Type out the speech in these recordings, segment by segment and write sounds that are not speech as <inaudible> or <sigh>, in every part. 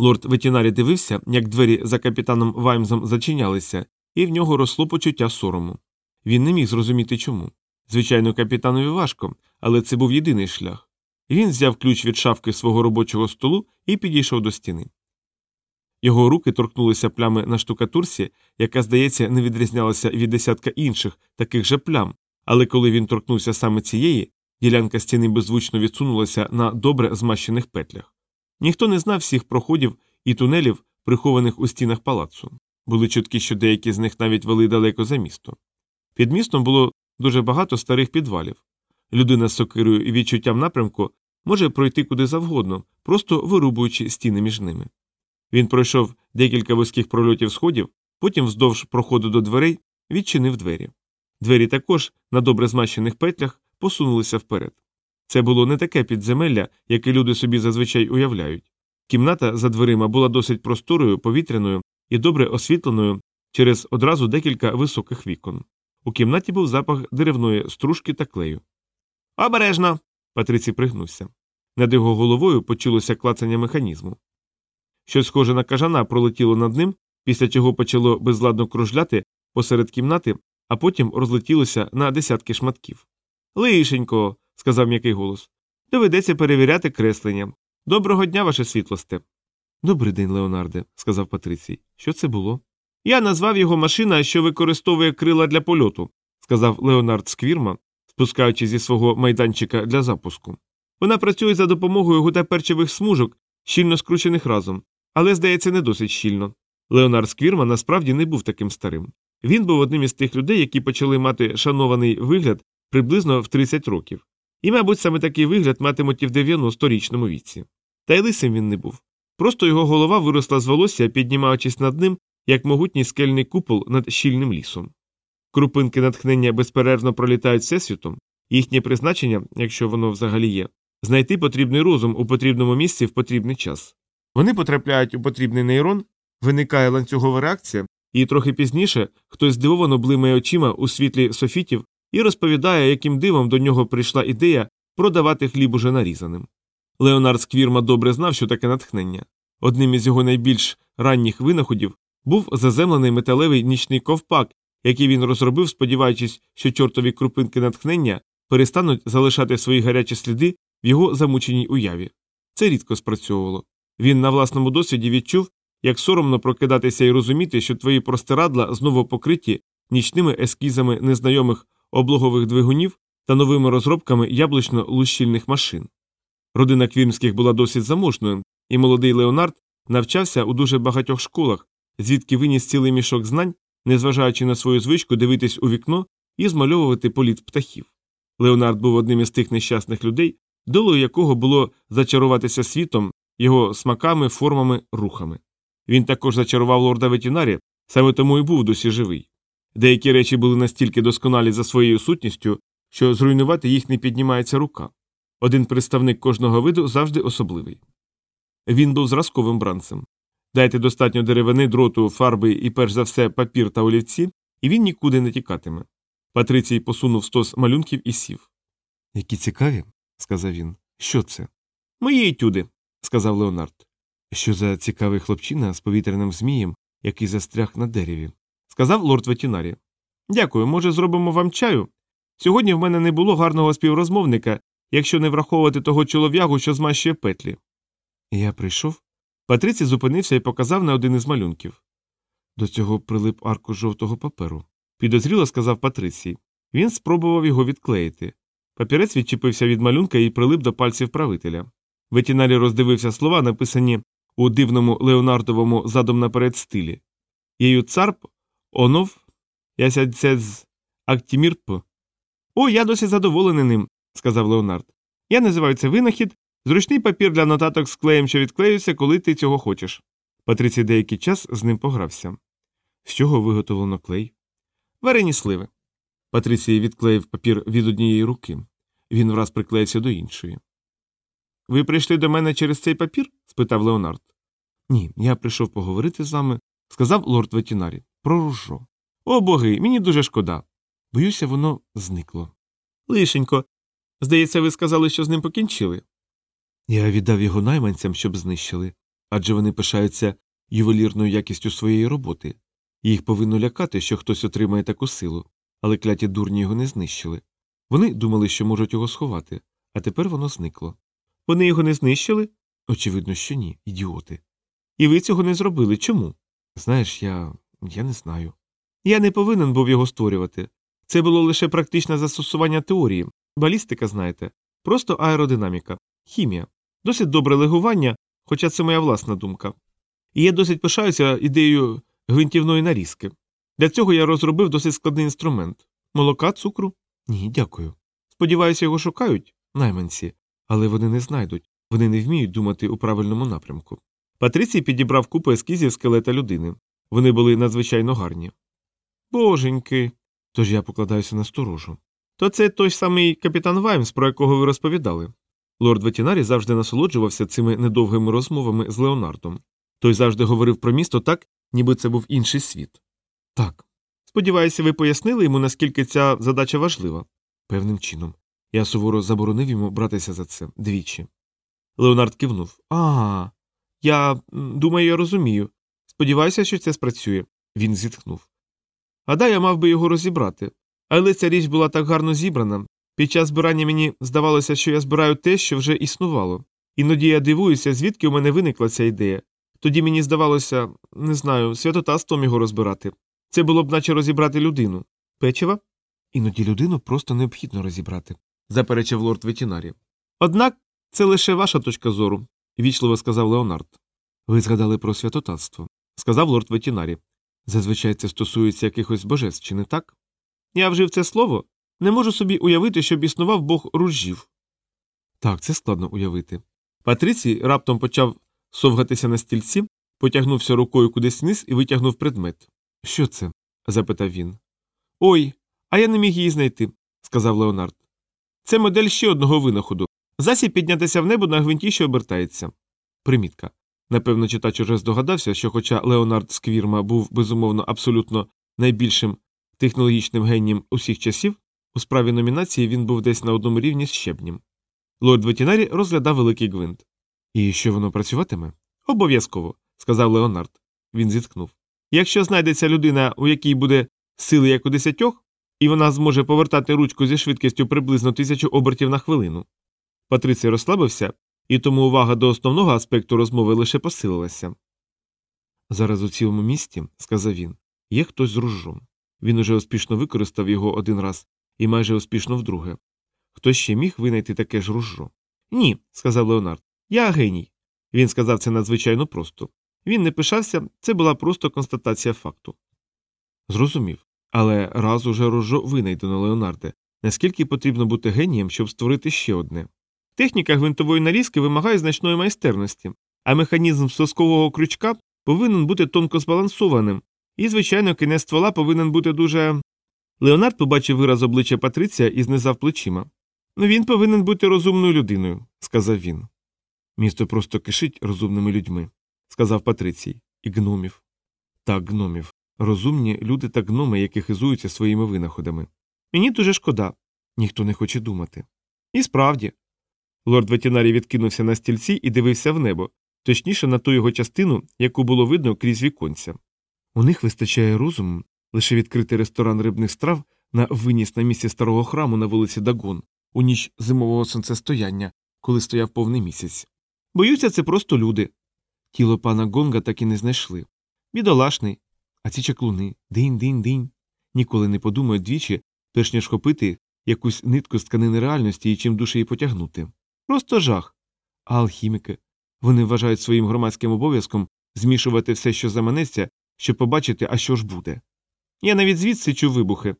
Лорд ветінарі дивився, як двері за капітаном Ваймзом зачинялися, і в нього росло почуття сорому. Він не міг зрозуміти чому. Звичайно, капітанові важко, але це був єдиний шлях. Він взяв ключ від шафки свого робочого столу і підійшов до стіни. Його руки торкнулися плями на штукатурці, яка, здається, не відрізнялася від десятка інших таких же плям, але коли він торкнувся саме цієї, ділянка стіни беззвучно відсунулася на добре змащених петлях. Ніхто не знав всіх проходів і тунелів, прихованих у стінах палацу. Були чутки, що деякі з них навіть вели далеко за місто. Під містом було дуже багато старих підвалів. Людина з сокирою і відчуттям напрямку може пройти куди завгодно, просто вирубуючи стіни між ними. Він пройшов декілька вузьких прольотів сходів, потім вздовж проходу до дверей відчинив двері. Двері також на добре змащених петлях посунулися вперед. Це було не таке підземелля, яке люди собі зазвичай уявляють. Кімната за дверима була досить просторою, повітряною і добре освітленою через одразу декілька високих вікон. У кімнаті був запах деревної стружки та клею. Обережно. Патрицій пригнувся. Над його головою почулося клацання механізму. Щось схоже на кажана пролетіло над ним, після чого почало безладно кружляти посеред кімнати, а потім розлетілося на десятки шматків. Лишенько, сказав м'який голос. Доведеться перевіряти креслення. Доброго дня, ваше світлосте. Добрий день, Леонарде, сказав Патрицій. Що це було? Я назвав його машина, що використовує крила для польоту, сказав Леонард Сквірма, спускаючи зі свого майданчика для запуску. Вона працює за допомогою гутаперчевих смужок, щільно скручених разом, але, здається, не досить щільно. Леонард Сквірма насправді не був таким старим. Він був одним із тих людей, які почали мати шанований вигляд приблизно в 30 років. І, мабуть, саме такий вигляд матимуть і в 90-річному віці. Та й лисим він не був. Просто його голова виросла з волосся, піднімаючись над ним, як могутній скельний купол над щільним лісом. Крупинки натхнення безперервно пролітають всесвітом, їхнє призначення, якщо воно взагалі є, знайти потрібний розум у потрібному місці в потрібний час. Вони потрапляють у потрібний нейрон, виникає ланцюгова реакція, і трохи пізніше хтось здивовано блимає очима у світлі софітів і розповідає, яким дивом до нього прийшла ідея продавати хліб уже нарізаним. Леонард Сквірма добре знав, що таке натхнення. Одним із його найбільш ранніх винаходів був заземлений металевий нічний ковпак, який він розробив, сподіваючись, що чортові крупинки натхнення перестануть залишати свої гарячі сліди в його замученій уяві. Це рідко спрацьовувало. Він на власному досвіді відчув, як соромно прокидатися і розуміти, що твої простирадла знову покриті нічними ескізами незнайомих облогових двигунів та новими розробками яблучно лущільних машин. Родина Квірмських була досить заможною, і молодий Леонард навчався у дуже багатьох школах, звідки виніс цілий мішок знань, незважаючи на свою звичку дивитись у вікно і змальовувати політ птахів. Леонард був одним із тих нещасних людей, долою якого було зачаруватися світом, його смаками, формами, рухами. Він також зачарував лорда ветінарі, саме тому і був досі живий. Деякі речі були настільки досконалі за своєю сутністю, що зруйнувати їх не піднімається рука. Один представник кожного виду завжди особливий. Він був зразковим бранцем. Дайте достатньо деревини, дроту, фарби і, перш за все, папір та олівці, і він нікуди не тікатиме. Патрицій посунув стос малюнків і сів. Які цікаві, сказав він. Що це? Мої етюди, сказав Леонард. Що за цікавий хлопчина з повітряним змієм, який застряг на дереві, сказав лорд ветінарі. Дякую, може, зробимо вам чаю? Сьогодні в мене не було гарного співрозмовника, якщо не враховувати того чолов'ягу, що змащує петлі. Я прийшов. Патриці зупинився і показав на один із малюнків. До цього прилип арку жовтого паперу. Підозріло сказав Патрицій. Він спробував його відклеїти. Папірець відчепився від малюнка і прилип до пальців правителя. Ветінарі роздивився слова, написані у дивному Леонардовому задом наперед стилі. Єю царп, онов, ясяцез, актімірп. О, я досі задоволений ним, сказав Леонард. Я називаю це винахід, зручний папір для нотаток з клеєм, що відклеюється, коли ти цього хочеш. Патрицій деякий час з ним погрався. З чого виготовлено клей? Варені сливи. Патрицій відклеїв папір від однієї руки. Він враз приклеївся до іншої. Ви прийшли до мене через цей папір? спитав Леонард. Ні, я прийшов поговорити з вами, сказав лорд ветінарі. Про ружо. О боги, мені дуже шкода. Боюся, воно зникло. Лишенько. Здається, ви сказали, що з ним покінчили. Я віддав його найманцям, щоб знищили. адже вони пишаються ювелірною якістю своєї роботи. Їх повинно лякати, що хтось отримає таку силу, але кляті дурні його не знищили. Вони думали, що можуть його сховати, а тепер воно зникло. Вони його не знищили? Очевидно, що ні, ідіоти. І ви цього не зробили. Чому? Знаєш, я. Я не знаю. Я не повинен був його створювати. Це було лише практичне застосування теорії, балістика, знаєте, просто аеродинаміка, хімія, досить добре легування, хоча це моя власна думка. І я досить пишаюся ідеєю гвинтівної нарізки. Для цього я розробив досить складний інструмент. Молока, цукру? Ні, дякую. Сподіваюся, його шукають найманці, але вони не знайдуть, вони не вміють думати у правильному напрямку. Патрицій підібрав купу ескізів скелета людини. Вони були надзвичайно гарні. Боженьки. Тож я покладаюся на сторожу. То це той самий капітан Ваймс, про якого ви розповідали. Лорд Ветінарі завжди насолоджувався цими недовгими розмовами з Леонардом. Той завжди говорив про місто так, ніби це був інший світ. Так. Сподіваюся, ви пояснили йому, наскільки ця задача важлива. Певним чином. Я суворо заборонив йому братися за це двічі. Леонард кивнув. А, я думаю, я розумію. Сподіваюся, що це спрацює. Він зітхнув. Гадаю, я мав би його розібрати. Але ця річ була так гарно зібрана. Під час збирання мені здавалося, що я збираю те, що вже існувало. Іноді я дивуюся, звідки у мене виникла ця ідея. Тоді мені здавалося, не знаю, святотатством його розбирати. Це було б наче розібрати людину. Печива? Іноді людину просто необхідно розібрати, заперечив лорд Ветінарі. Однак це лише ваша точка зору, вічливо сказав Леонард. Ви згадали про святотатство, сказав лорд Ветінарі. Зазвичай це стосується якихось божеств, чи не так? Я вжив це слово. Не можу собі уявити, щоб існував бог ружів. Так, це складно уявити. Патрицій раптом почав совгатися на стільці, потягнувся рукою кудись вниз і витягнув предмет. Що це? запитав він. Ой, а я не міг її знайти, сказав Леонард. Це модель ще одного винаходу. Засіб піднятися в небо на гвинті, що обертається. Примітка. Напевно, читач уже здогадався, що, хоча Леонард Сквірма був безумовно абсолютно найбільшим технологічним генієм усіх часів, у справі номінації він був десь на одному рівні з щебнім. Лорд Ветінарі розглядав великий гвинт. І що воно працюватиме? Обов'язково, сказав Леонард. Він зіткнув. Якщо знайдеться людина, у якій буде сили як у десятьох, і вона зможе повертати ручку зі швидкістю приблизно тисячу обертів на хвилину. Патрицій розслабився, і тому увага до основного аспекту розмови лише посилилася. Зараз у цілому місті, сказав він, є хтось з ружжом. Він уже успішно використав його один раз і майже успішно вдруге. Хтось ще міг винайти таке ж ружжо? Ні, сказав Леонард. Я геній. Він сказав це надзвичайно просто. Він не пишався, це була просто констатація факту. Зрозумів. Але раз уже ружо винайдено Леонарде, наскільки потрібно бути генієм, щоб створити ще одне. Техніка гвинтової нарізки вимагає значної майстерності, а механізм соскового крючка повинен бути тонко збалансованим, і, звичайно, кінець ствола повинен бути дуже. Леонард побачив вираз обличчя Патриція і знизав плечима. «Ну, Він повинен бути розумною людиною, сказав він. Місто просто кишить розумними людьми, сказав Патрицій, і гномів. Так, гномів. Розумні люди та гноми, які хизуються своїми винаходами. Мені дуже шкода. Ніхто не хоче думати. І справді. Лорд Ветінарій відкинувся на стільці і дивився в небо, точніше на ту його частину, яку було видно крізь віконця. У них вистачає розуму лише відкрити ресторан рибних страв на виніс на місці старого храму на вулиці Дагон у ніч зимового сонцестояння, коли стояв повний місяць. Боюся, це просто люди. Тіло пана Гонга так і не знайшли. Бідолашний. А ці чаклуни динь динь динь. Ніколи не подумають двічі, перш ніж хопити якусь нитку з тканини реальності і чим душе її потягнути. Просто жах. А алхіміки. Вони вважають своїм громадським обов'язком змішувати все, що заманеться, щоб побачити, а що ж буде. Я навіть звідси чув вибухи.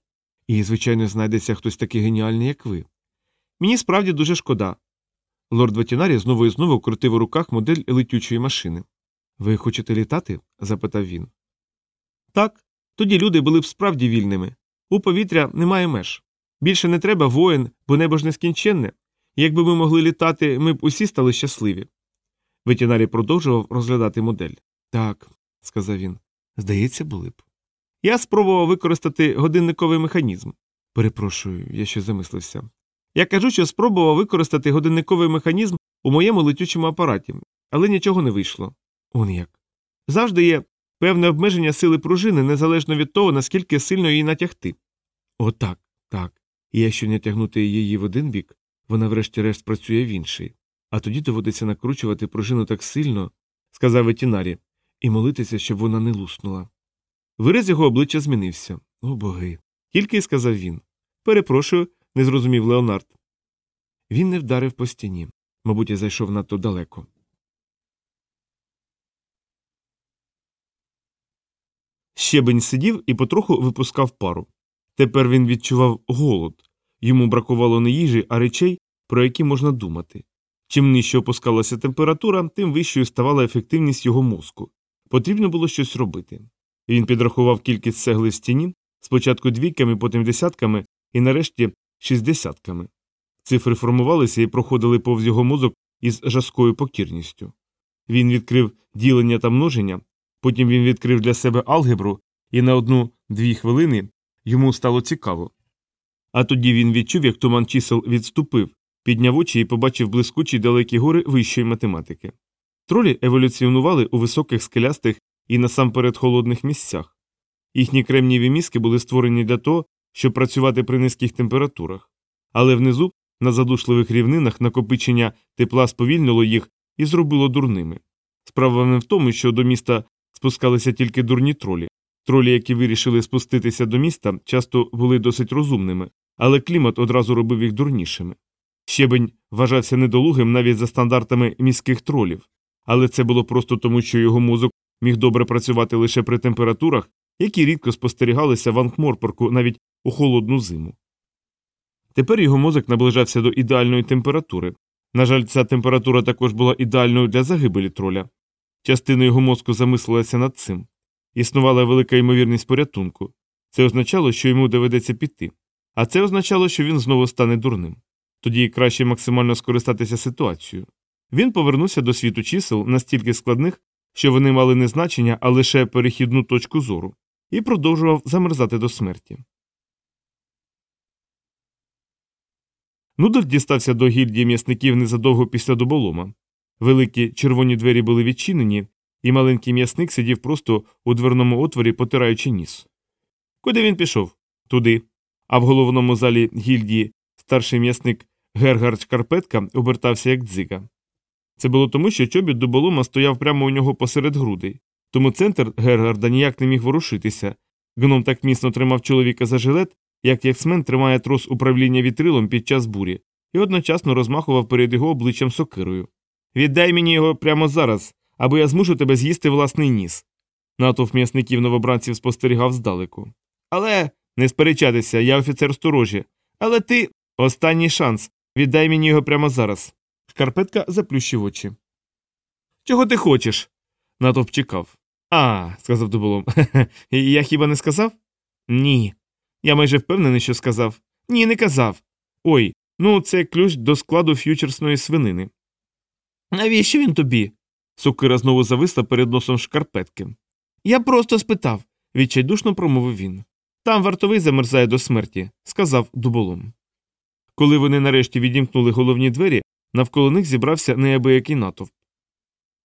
І, звичайно, знайдеться хтось такий геніальний, як ви. Мені справді дуже шкода. Лорд Ветінарі знову і знову крутив у руках модель летючої машини. Ви хочете літати? запитав він. Так, тоді люди були б справді вільними. У повітря немає меж. Більше не треба воїн, бо небо ж нескінченне. Якби ми могли літати, ми б усі стали щасливі. Ветінарій продовжував розглядати модель. Так, сказав він. Здається, були б. Я спробував використати годинниковий механізм. Перепрошую, я ще замислився. Я кажу, що спробував використати годинниковий механізм у моєму летючому апараті, але нічого не вийшло. Он як. Завжди є певне обмеження сили пружини незалежно від того, наскільки сильно її натягти. Отак, так. І якщо не тягнути її в один бік, вона врешті-решт працює в інший. А тоді доводиться накручувати пружину так сильно, сказав ветінарі, і молитися, щоб вона не луснула. Вираз його обличчя змінився. О боги. Тільки й сказав він. Перепрошую, не зрозумів Леонард. Він не вдарив по стіні. Мабуть, я зайшов надто далеко. Щебень сидів і потроху випускав пару. Тепер він відчував голод. Йому бракувало не їжі, а речей, про які можна думати. Чим нижче опускалася температура, тим вищою ставала ефективність його мозку. Потрібно було щось робити. Він підрахував кількість цегли в стіні, спочатку двійками, потім десятками і нарешті шістдесятками. Цифри формувалися і проходили повз його мозок із жаскою покірністю. Він відкрив ділення та множення, потім він відкрив для себе алгебру, і на одну-дві хвилини йому стало цікаво. А тоді він відчув, як туман чисел відступив, підняв очі і побачив блискучі далекі гори вищої математики. Тролі еволюціонували у високих скелястих і насамперед холодних місцях. Їхні кремнієві мізки були створені для того, щоб працювати при низьких температурах, але внизу, на задушливих рівнинах, накопичення тепла сповільнило їх і зробило дурними. Справа не в тому, що до міста спускалися тільки дурні тролі. Тролі, які вирішили спуститися до міста, часто були досить розумними, але клімат одразу робив їх дурнішими. Щебень вважався недолугим навіть за стандартами міських тролів, але це було просто тому, що його мозок міг добре працювати лише при температурах, які рідко спостерігалися в Анкморпорку навіть у холодну зиму. Тепер його мозок наближався до ідеальної температури. На жаль, ця температура також була ідеальною для загибелі троля. Частина його мозку замислилася над цим. Існувала велика ймовірність порятунку. Це означало, що йому доведеться піти. А це означало, що він знову стане дурним. Тоді краще максимально скористатися ситуацією. Він повернувся до світу чисел настільки складних, що вони мали не значення, а лише перехідну точку зору, і продовжував замерзати до смерті. Нудель дістався до гільдії м'ясників незадовго після доболома. Великі червоні двері були відчинені, і маленький м'ясник сидів просто у дверному отворі, потираючи ніс. Куди він пішов? Туди. А в головному залі гільдії старший м'ясник Гергард Шкарпетка обертався як дзига. Це було тому, що чобіт дуболома стояв прямо у нього посеред грудей, тому центр Гергарда ніяк не міг ворушитися. Гном так міцно тримав чоловіка за жилет, як ясмен тримає трос управління вітрилом під час бурі, і одночасно розмахував перед його обличчям сокирою. Віддай мені його прямо зараз, або я змушу тебе з'їсти власний ніс. Натовп м'ясників новобранців спостерігав здалеку. Але не сперечатися, я офіцер сторожі. Але ти останній шанс. Віддай мені його прямо зараз. Шкарпетка заплющив очі. Чого ти хочеш? Натовп чекав. А, сказав дуболом. <laughs> Я хіба не сказав? Ні. Я майже впевнений, що сказав. Ні, не казав. Ой, ну це ключ до складу ф'ючерсної свинини. Навіщо він тобі? Сокира знову зависла перед носом шкарпетки. Я просто спитав, відчайдушно промовив він. Там вартовий замерзає до смерті, сказав дуболом. Коли вони нарешті відімкнули головні двері, навколо них зібрався неабиякий натовп.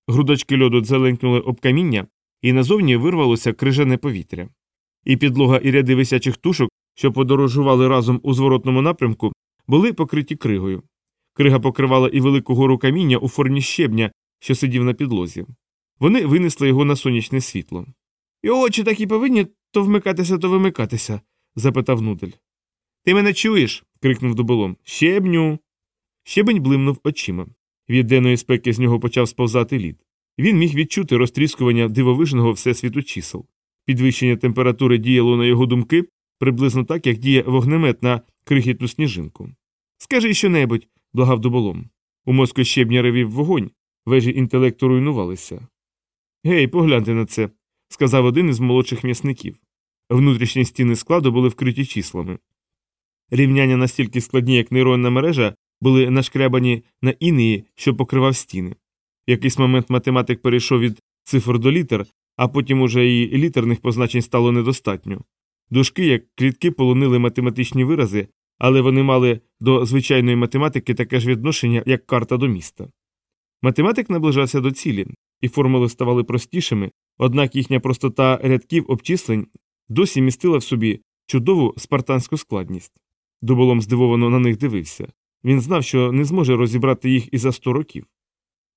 Грудочки льоду дзеленькнули об каміння, і назовні вирвалося крижане повітря. І підлога і ряди висячих тушок, що подорожували разом у зворотному напрямку, були покриті кригою. Крига покривала і велику гору каміння у формі щебня, що сидів на підлозі. Вони винесли його на сонячне світло. І очі так і повинні то вмикатися, то вимикатися? запитав Нудель. Ти мене чуєш? крикнув дуболом. Щебню. Щебень блимнув очима. Від денної спеки з нього почав сповзати лід. Він міг відчути розтріскування дивовижного всесвіту чисел. Підвищення температури діяло на його думки приблизно так, як діє вогнемет на крихітну сніжинку. Скажи щонебудь, благав дуболом. У мозку щебня ревів вогонь, вежі інтелекту руйнувалися. Гей, погляньте на це, сказав один із молодших м'ясників. Внутрішні стіни складу були вкриті числами. Рівняння настільки складні, як нейронна мережа, були нашкрябані на інеї, що покривав стіни. В якийсь момент математик перейшов від цифр до літер, а потім уже і літерних позначень стало недостатньо. Дужки, як клітки, полонили математичні вирази, але вони мали до звичайної математики таке ж відношення, як карта до міста. Математик наближався до цілі, і формули ставали простішими, однак їхня простота рядків обчислень досі містила в собі чудову спартанську складність. Дуболом здивовано на них дивився. Він знав, що не зможе розібрати їх і за сто років.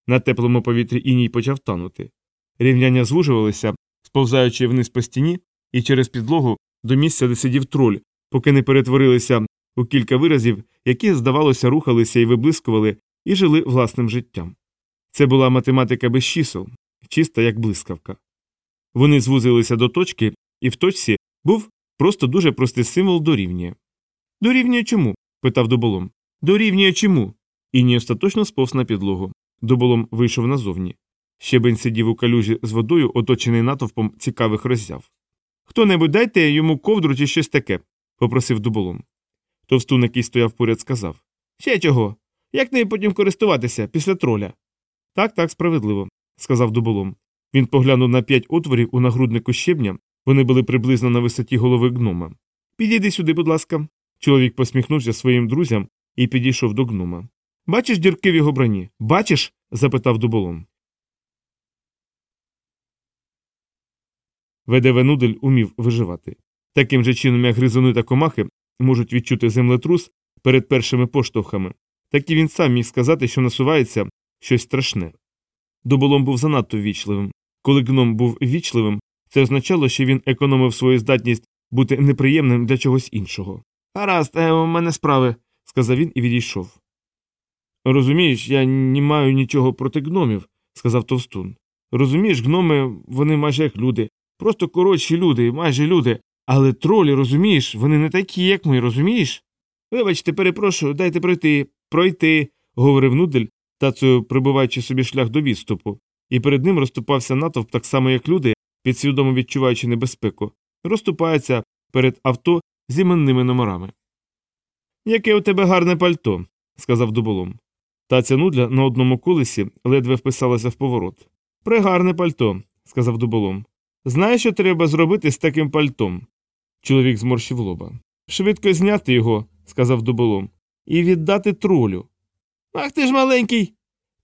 На теплому повітрі іній почав танути. Рівняння звужувалися, сповзаючи вниз по стіні, і через підлогу до місця, де сидів троль, поки не перетворилися у кілька виразів, які, здавалося, рухалися і виблискували, і жили власним життям. Це була математика без чисел, чиста як блискавка. Вони звузилися до точки, і в точці був просто дуже простий символ дорівнює. Дорівнює чому? питав Доболом. Дорівнює чому? Іній остаточно сповз на підлогу. Доболом вийшов назовні. Щебень сидів у калюжі з водою, оточений натовпом цікавих роззяв. Хто небудь дайте йому ковдру чи щось таке, попросив дуболом. Товстун, який стояв поряд, сказав Ще чого? Як нею потім користуватися після троля? Так, так, справедливо, сказав дуболом. Він поглянув на п'ять отворів у нагруднику щебня, вони були приблизно на висоті голови гнома. Підійди сюди, будь ласка. Чоловік посміхнувся своїм друзям і підійшов до гнома. Бачиш дірки в його броні? Бачиш? запитав дуболом. ВДВ Нудель умів виживати. Таким же чином, як гризуни та комахи можуть відчути землетрус перед першими поштовхами, так і він сам міг сказати, що насувається щось страшне. Дуболом був занадто ввічливим. Коли гном був ввічливим, це означало, що він економив свою здатність бути неприємним для чогось іншого. Гаразд, е, у мене справи, сказав він і відійшов. Розумієш, я не маю нічого проти гномів, сказав Товстун. Розумієш, гноми, вони майже як люди, просто коротші люди, майже люди, але тролі, розумієш, вони не такі, як ми, розумієш? Вибачте, перепрошую, дайте пройти, пройти, говорив Нудель, тацею прибуваючи собі шлях до відступу, і перед ним розступався натовп так само, як люди, підсвідомо відчуваючи небезпеку, розступаються перед авто з іменними номерами. Яке у тебе гарне пальто, сказав дуболом. Таця нудля на одному колесі ледве вписалася в поворот. Прегарне пальто, сказав дуболом. Знаєш, що треба зробити з таким пальтом? Чоловік зморщив лоба. Швидко зняти його, сказав дуболом, і віддати тролю. Ах ти ж маленький.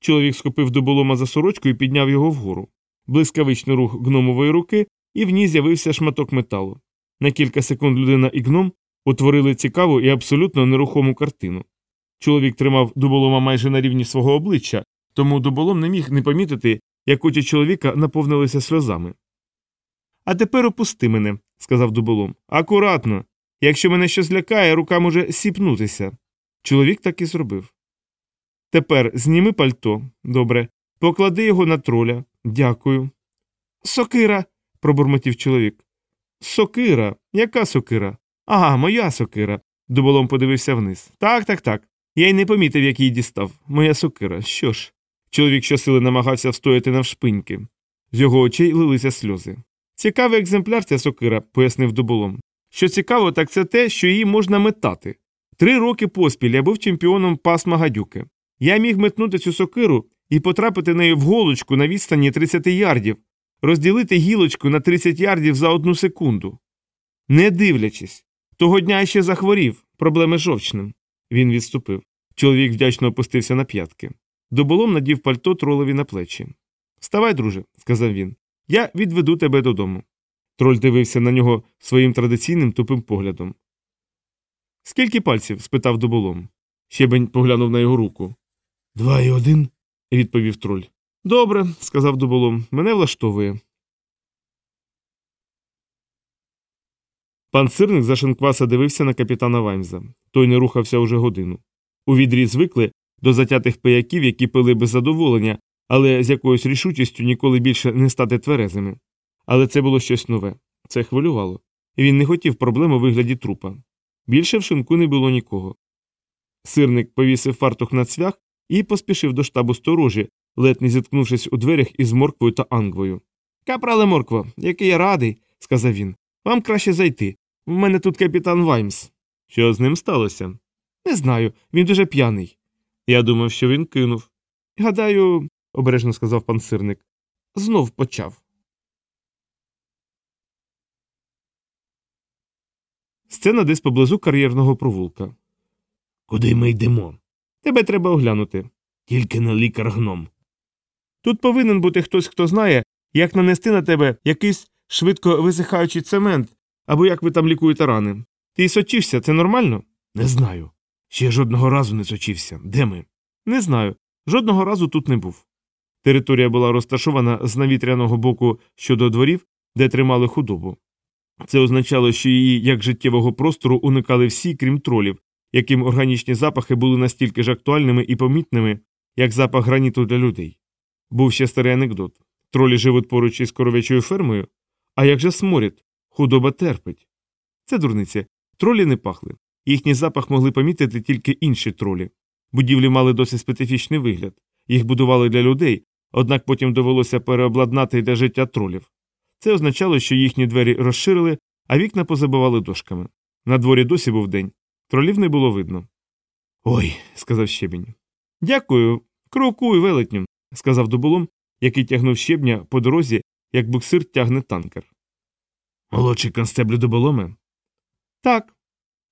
Чоловік схопив дуболома за сорочку і підняв його вгору. Блискавичний рух гномової руки, і в ній з'явився шматок металу. На кілька секунд людина і гном утворили цікаву і абсолютно нерухому картину. Чоловік тримав дуболома майже на рівні свого обличчя, тому дуболом не міг не помітити, як очі чоловіка наповнилися сльозами. А тепер опусти мене, сказав дуболом. Акуратно. Якщо мене щось лякає, рука може сіпнутися. Чоловік так і зробив. Тепер зніми пальто. Добре. Поклади його на троля. Дякую. Сокира. пробурмотів чоловік. Сокира. Яка сокира? Ага, моя сокира. Дуболом подивився вниз. Так, так, так. Я й не помітив, як її дістав. Моя сокира. Що ж? Чоловік щосили намагався встояти навшпиньки. З його очей лилися сльози. Цікавий екземпляр ця сокира, пояснив дуболом. Що цікаво, так це те, що її можна метати. Три роки поспіль я був чемпіоном пасма гадюки. Я міг метнути цю сокиру і потрапити нею в голочку на відстані 30 ярдів, розділити гілочку на 30 ярдів за одну секунду. Не дивлячись, того дня ще захворів, проблеми жовчним. Він відступив. Чоловік вдячно опустився на п'ятки. Доболом надів пальто тролові на плечі. Вставай, друже, сказав він. Я відведу тебе додому. Троль дивився на нього своїм традиційним тупим поглядом. Скільки пальців? спитав доболом. Щебень поглянув на його руку. Два і один, відповів троль. Добре, сказав дуболом, мене влаштовує. Пан сирник за шинкваса дивився на капітана Ваймза. Той не рухався уже годину. У відрі звикли до затятих пияків, які пили без задоволення, але з якоюсь рішучістю ніколи більше не стати тверезими. Але це було щось нове. Це хвилювало. І він не хотів проблем у вигляді трупа. Більше в шинку не було нікого. Сирник повісив фартух на цвях і поспішив до штабу сторожі, ледь не зіткнувшись у дверях із морквою та ангвою. Капрале моркво, який я радий, сказав він. Вам краще зайти. У мене тут капітан Ваймс. Що з ним сталося? Не знаю, він дуже п'яний. Я думав, що він кинув. Гадаю, обережно сказав пан сирник, знов почав. Сцена десь поблизу кар'єрного провулка. Куди ми йдемо? Тебе треба оглянути. Тільки не лікар гном. Тут повинен бути хтось, хто знає, як нанести на тебе якийсь швидко висихаючий цемент, або як ви там лікуєте рани. Ти сочився, це нормально? Не знаю. Ще жодного разу не сочився. Де ми? Не знаю. Жодного разу тут не був. Територія була розташована з навітряного боку щодо дворів, де тримали худобу. Це означало, що її як життєвого простору уникали всі, крім тролів, яким органічні запахи були настільки ж актуальними і помітними, як запах граніту для людей. Був ще старий анекдот тролі живуть поруч із коров'ячою фермою, а як же сморід, худоба терпить. Це дурниці. Тролі не пахли. Їхній запах могли помітити тільки інші тролі. Будівлі мали досить специфічний вигляд. Їх будували для людей, однак потім довелося переобладнати для життя тролів. Це означало, що їхні двері розширили, а вікна позабивали дошками. На дворі досі був день. Тролів не було видно. Ой, сказав щебінь. Дякую, крокуй, велетню, сказав дуболом, який тягнув щебня по дорозі, як буксир тягне танкер. Молодший констеблю дуболоме? Так.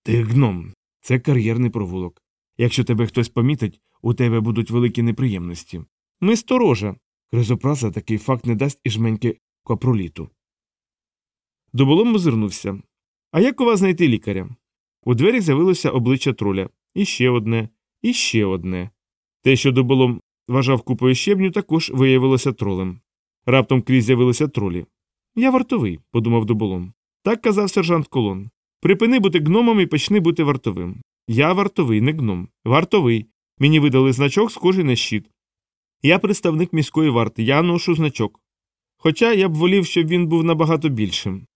Ти гном. Це кар'єрний провулок. Якщо тебе хтось помітить, у тебе будуть великі неприємності. Ми сторожа. Кризопраса такий факт не дасть і жменьки копроліту. Дуболом озирнувся. А як у вас знайти лікаря? У двері з'явилося обличчя троля. І ще одне, і ще одне. Те, що дуболом вважав купою щебню, також виявилося тролем. Раптом крізь з'явилися тролі. Я вартовий, подумав дуболом. Так казав сержант Колон. Припини бути гномом і почни бути вартовим. Я вартовий, не гном. Вартовий. Мені видали значок, схожий на щит. Я представник міської варти, я ношу значок. Хоча я б волів, щоб він був набагато більшим.